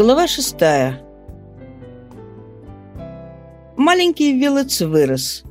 Глава шестая. Маленький Виллетс вырос.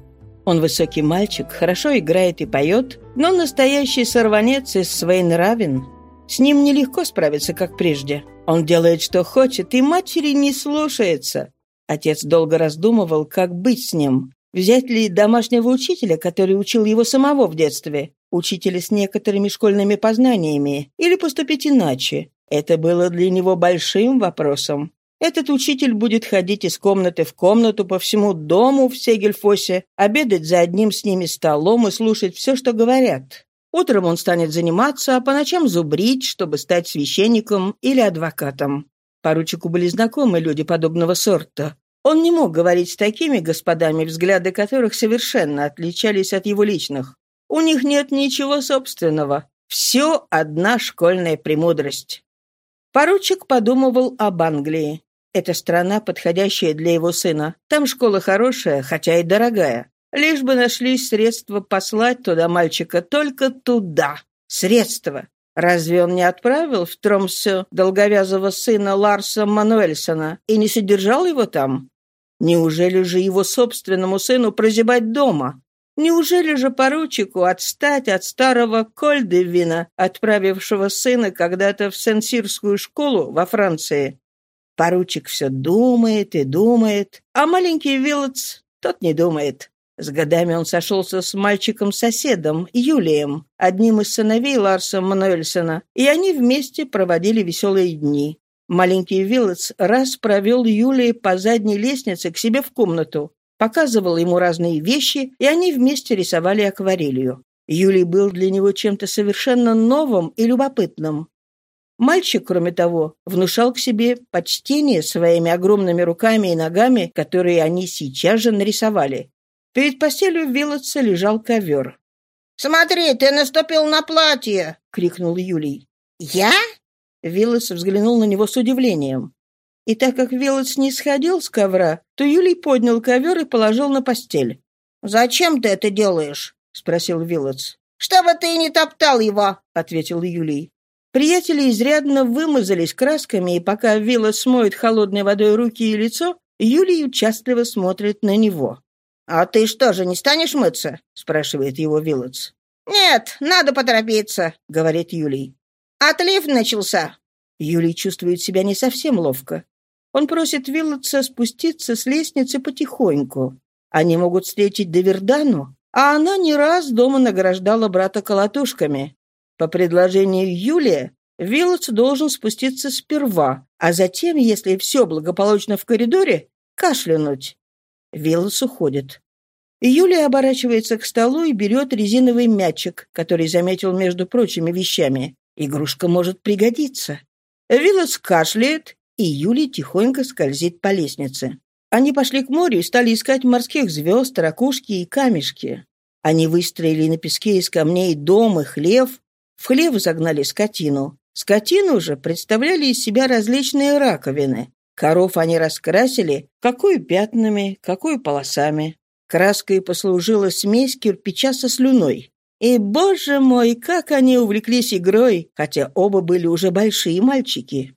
Он высокий мальчик, хорошо играет и поет, но настоящий сорванец из своенравен. С ним нелегко справиться, как прежде. Он делает, что хочет, и матери не слушается. Отец долго раздумывал, как быть с ним. Взять ли домашнего учителя, который учил его самого в детстве, учителя с некоторыми школьными познаниями, или поступить иначе, это было для него большим вопросом. Этот учитель будет ходить из комнаты в комнату по всему дому в Сегельфосе, обедать за одним с ними столом и слушать все, что говорят. Утром он станет заниматься, а по ночам зубрить, чтобы стать священником или адвокатом. Поручику были знакомы люди подобного сорта. Он не мог говорить с такими господами, взгляды которых совершенно отличались от его личных. У них нет ничего собственного. Все одна школьная премудрость. Поручик подумывал об Англии. Это страна, подходящая для его сына. Там школа хорошая, хотя и дорогая. Лишь бы нашлись средства послать туда мальчика, только туда. Средства. Разве он не отправил в Тромсе долговязого сына Ларса Мануэльсона и не содержал его там? Неужели же его собственному сыну прозябать дома? Неужели же поручику отстать от старого Кольдевина, отправившего сына когда-то в Сенсирскую школу во Франции? Поручик все думает и думает, а маленький Виллотс тот не думает. С годами он сошелся с мальчиком-соседом, Юлием, одним из сыновей Ларса Мануэльсона, и они вместе проводили веселые дни. Маленький Виллотс раз провел Юлия по задней лестнице к себе в комнату, показывал ему разные вещи, и они вместе рисовали акварелью. Юлий был для него чем-то совершенно новым и любопытным. Мальчик, кроме того, внушал к себе почтение своими огромными руками и ногами, которые они сейчас же нарисовали. Перед постелью Вилотса лежал ковер. «Смотри, ты наступил на платье!» — крикнул Юлий. «Я?» Виллес взглянул на него с удивлением. И так как Велос не сходил с ковра, то Юлий поднял ковер и положил на постель. «Зачем ты это делаешь?» — спросил Вилотс. «Чтобы ты не топтал его!» — ответил Юлий. Приятели изрядно вымазались красками, и пока Вилотс смоет холодной водой руки и лицо, Юлий участливо смотрит на него. «А ты что же, не станешь мыться?» — спрашивает его Вилотс. «Нет, надо поторопиться», — говорит Юлий. «Отлив начался». Юлий чувствует себя не совсем ловко. Он просит Виллотса спуститься с лестницы потихоньку. Они могут встретить Довердану, а она не раз дома награждала брата колотушками. По предложению Юлия, Виллотс должен спуститься сперва, а затем, если все благополучно в коридоре, кашлянуть. Виллотс уходит. Юлия оборачивается к столу и берет резиновый мячик, который заметил между прочими вещами. Игрушка может пригодиться. Виллотс кашляет и Юлий тихонько скользит по лестнице. Они пошли к морю и стали искать морских звезд, ракушки и камешки. Они выстроили на песке из камней дом и хлев. В хлев загнали скотину. Скотину же представляли из себя различные раковины. Коров они раскрасили, какой пятнами, какой полосами. Краской послужила смесь кирпича со слюной. И, боже мой, как они увлеклись игрой, хотя оба были уже большие мальчики.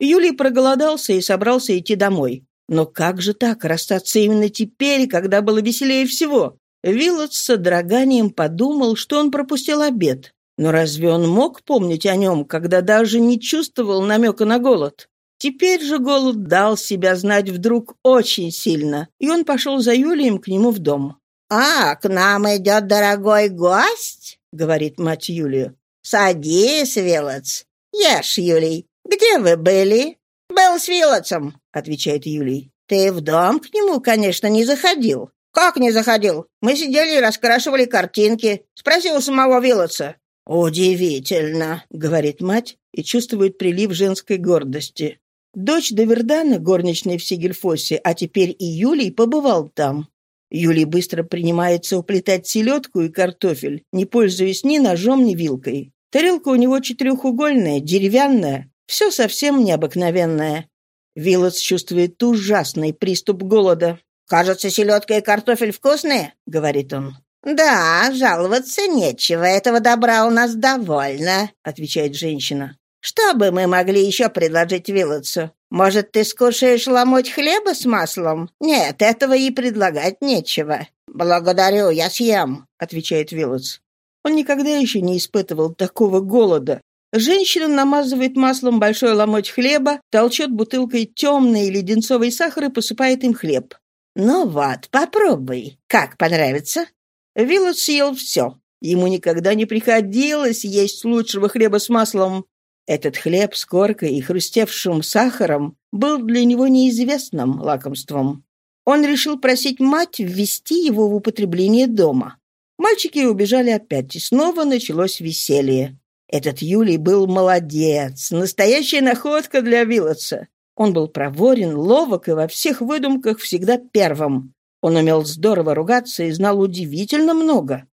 Юлий проголодался и собрался идти домой. Но как же так расстаться именно теперь, когда было веселее всего? Виллот с содроганием подумал, что он пропустил обед. Но разве он мог помнить о нем, когда даже не чувствовал намека на голод? Теперь же голод дал себя знать вдруг очень сильно, и он пошел за Юлием к нему в дом. «А, к нам идет дорогой гость», — говорит мать Юлию. «Садись, Вилотс. Ешь, Юлий. «Где вы были?» «Был с Вилотсом», — отвечает Юлий. «Ты в дом к нему, конечно, не заходил». «Как не заходил? Мы сидели и раскрашивали картинки. Спросил самого Вилотса». «Удивительно», — говорит мать и чувствует прилив женской гордости. Дочь Довердана, горничной в Сигельфосе, а теперь и Юлий, побывал там. Юлий быстро принимается уплетать селедку и картофель, не пользуясь ни ножом, ни вилкой. Тарелка у него четырехугольная, деревянная, все совсем необыкновенное. Вилотс чувствует ужасный приступ голода. «Кажется, селедка и картофель вкусные», — говорит он. «Да, жаловаться нечего, этого добра у нас довольно», — отвечает женщина. «Что бы мы могли еще предложить Вилотсу? Может, ты скушаешь ломоть хлеба с маслом? Нет, этого и предлагать нечего. Благодарю, я съем, отвечает Виллотс. Он никогда еще не испытывал такого голода. Женщина намазывает маслом большой ломоть хлеба, толчет бутылкой темный леденцовый сахар и посыпает им хлеб. «Ну вот, попробуй. Как, понравится?» Виллот съел все. Ему никогда не приходилось есть лучшего хлеба с маслом. Этот хлеб с коркой и хрустевшим сахаром был для него неизвестным лакомством. Он решил просить мать ввести его в употребление дома. Мальчики убежали опять, и снова началось веселье. Этот Юлий был молодец, настоящая находка для Вилотса. Он был проворен, ловок и во всех выдумках всегда первым. Он умел здорово ругаться и знал удивительно много.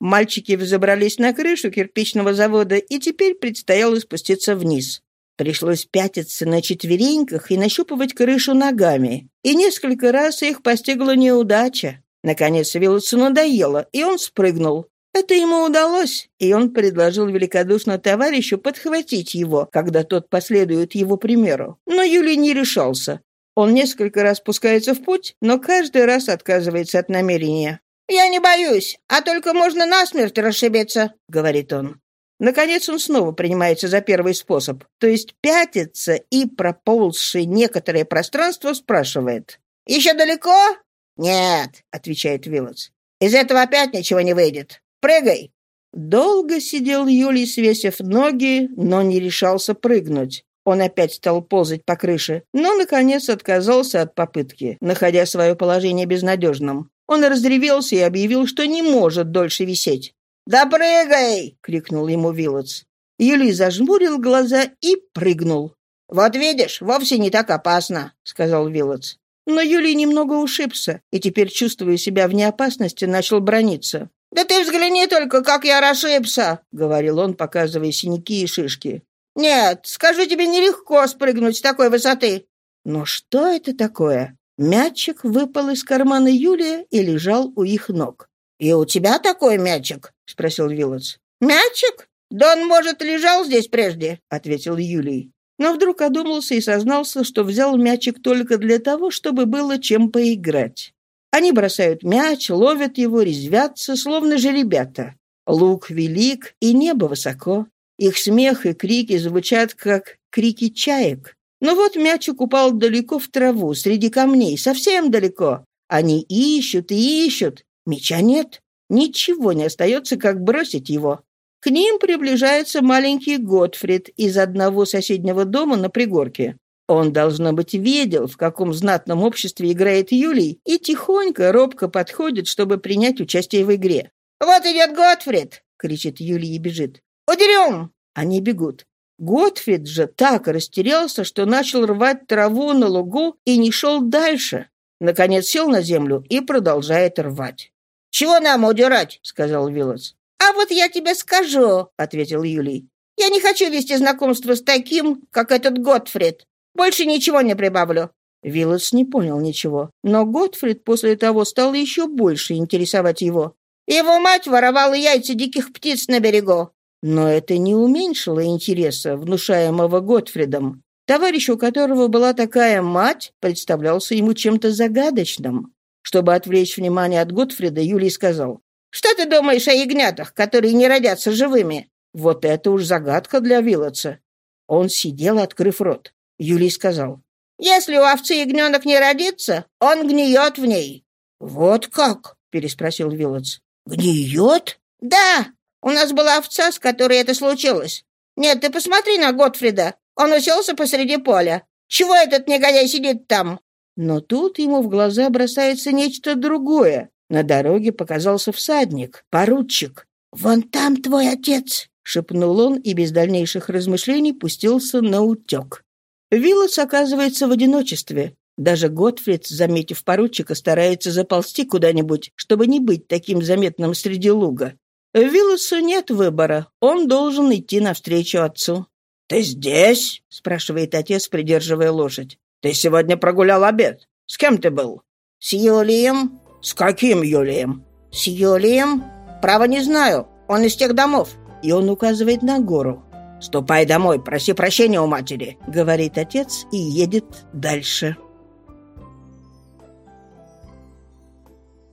Мальчики взобрались на крышу кирпичного завода, и теперь предстояло спуститься вниз. Пришлось пятиться на четвереньках и нащупывать крышу ногами. И несколько раз их постигла неудача. Наконец Вилотсу надоело, и он спрыгнул. Это ему удалось, и он предложил великодушно товарищу подхватить его, когда тот последует его примеру. Но Юлий не решался. Он несколько раз пускается в путь, но каждый раз отказывается от намерения. «Я не боюсь, а только можно насмерть расшибиться», — говорит он. Наконец он снова принимается за первый способ, то есть пятится и, проползший некоторое пространство, спрашивает. «Еще далеко?» «Нет», — отвечает Виллотс. «Из этого опять ничего не выйдет. Прыгай!» Долго сидел Юлий, свесив ноги, но не решался прыгнуть. Он опять стал ползать по крыше, но, наконец, отказался от попытки, находя свое положение безнадежным. Он разревелся и объявил, что не может дольше висеть. «Да прыгай!» — крикнул ему Вилотс. Юлий зажмурил глаза и прыгнул. «Вот видишь, вовсе не так опасно», — сказал Вилотс. Но Юлий немного ушибся и теперь, чувствуя себя вне опасности, начал брониться. «Да ты взгляни только, как я расшибся!» — говорил он, показывая синяки и шишки. «Нет, скажу тебе, нелегко спрыгнуть с такой высоты». Но что это такое? Мячик выпал из кармана Юлия и лежал у их ног. «И у тебя такой мячик?» — спросил Вилотс. «Мячик? Да он, может, лежал здесь прежде», — ответил Юлий. Но вдруг одумался и сознался, что взял мячик только для того, чтобы было чем поиграть. Они бросают мяч, ловят его, резвятся, словно же ребята. Лук велик, и небо высоко. Их смех и крики звучат, как крики чаек. Но вот мячик упал далеко в траву, среди камней, совсем далеко. Они ищут и ищут. Мяча нет. Ничего не остается, как бросить его. К ним приближается маленький Готфрид из одного соседнего дома на пригорке. Он, должно быть, видел, в каком знатном обществе играет Юлий, и тихонько, робко подходит, чтобы принять участие в игре. «Вот идет Готфрид!» — кричит Юлий и бежит. «Удерем!» Они бегут. Готфрид же так растерялся, что начал рвать траву на лугу и не шел дальше. Наконец сел на землю и продолжает рвать. «Чего нам удирать?» — сказал Виллотс. «А вот я тебе скажу», — ответил Юлий. «Я не хочу вести знакомство с таким, как этот Готфрид. Больше ничего не прибавлю». Виллотс не понял ничего, но Готфрид после того стал еще больше интересовать его. «Его мать воровала яйца диких птиц на берегу. Но это не уменьшило интереса, внушаемого Готфридом. Товарищ, у которого была такая мать, представлялся ему чем-то загадочным. Чтобы отвлечь внимание от Готфрида, Юлий сказал, «Что ты думаешь о ягнятах, которые не родятся живыми?» Вот это уж загадка для Вилотса. Он сидел, открыв рот. Юлий сказал, «Если у овцы ягненок не родится, он гниет в ней». «Вот как?» — переспросил Вилотс. «Гниет?» «Да, у нас была овца, с которой это случилось. Нет, ты посмотри на Готфрида. Он уселся посреди поля. Чего этот негодяй сидит там?» Но тут ему в глаза бросается нечто другое. На дороге показался всадник, поручик. «Вон там твой отец!» — шепнул он и без дальнейших размышлений пустился на утек. Виллотс оказывается в одиночестве. Даже Готфрид, заметив поручика, старается заползти куда-нибудь, чтобы не быть таким заметным среди луга. Виллосу нет выбора. Он должен идти навстречу отцу. «Ты здесь?» — спрашивает отец, придерживая лошадь. «Ты сегодня прогулял обед. С кем ты был?» «С Юлием». «С каким Юлием?» «С Юлием. Право не знаю. Он из тех домов». И он указывает на гору. «Ступай домой, проси прощения у матери», — говорит отец и едет дальше.